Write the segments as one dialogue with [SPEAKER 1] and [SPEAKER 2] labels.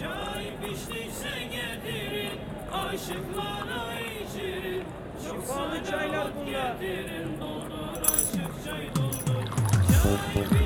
[SPEAKER 1] Şair piştiyse getirin Aşıklara içirin. Çok
[SPEAKER 2] salı çaylar bunlar.
[SPEAKER 1] Getirin doldur aşık çay doldur Şair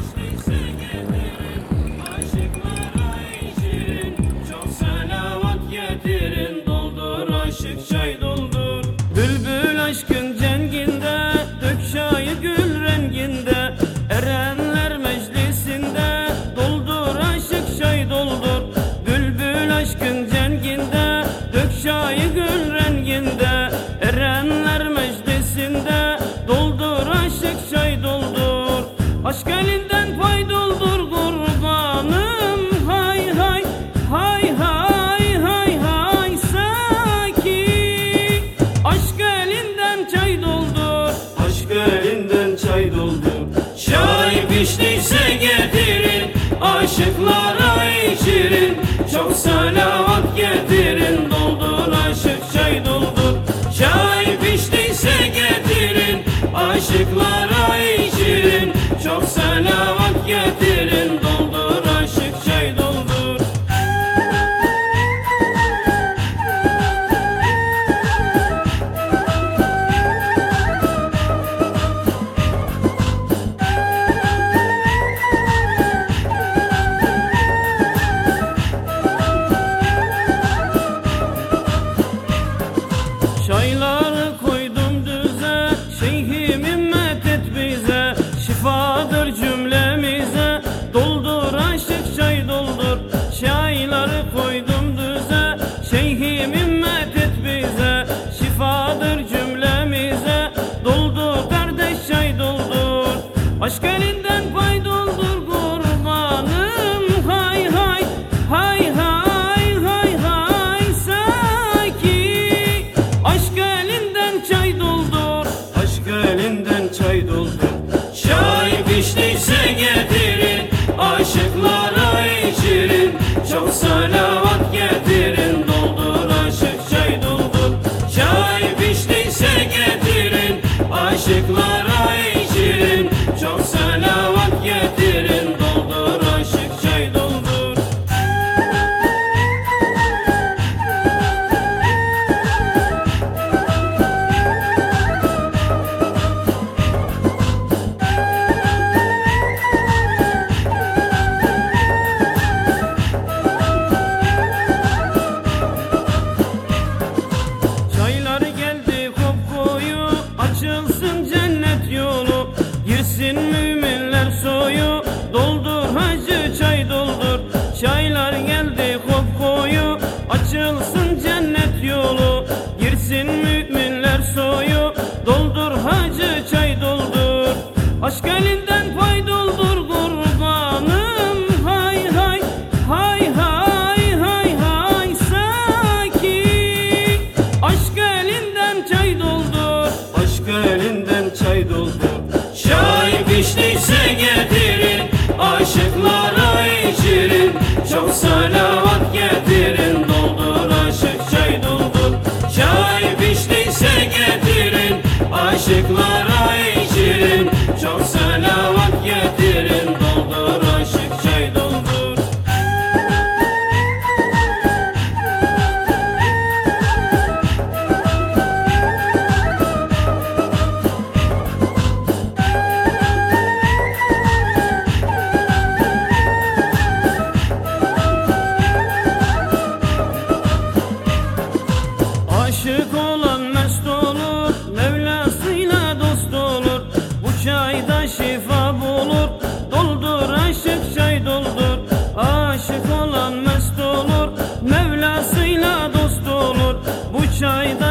[SPEAKER 1] Aşk öyle açılsın cennet yolu. Girsin müminler soyu. Doldur hacı çay doldur. Çaylar geldi kop koyu Açılsın cennet yolu. Girsin müminler soyu. Doldur hacı çay doldur. Aşk elinden pay doldur kurbanım. Hay hay hay hay hay hay. Sakin. Aşk elinden çay doldur. Hello, what çayda şifa bulur. Doldur aşık çay doldur. Aşık olan mest olur. Mevlasıyla dost olur. Bu çayda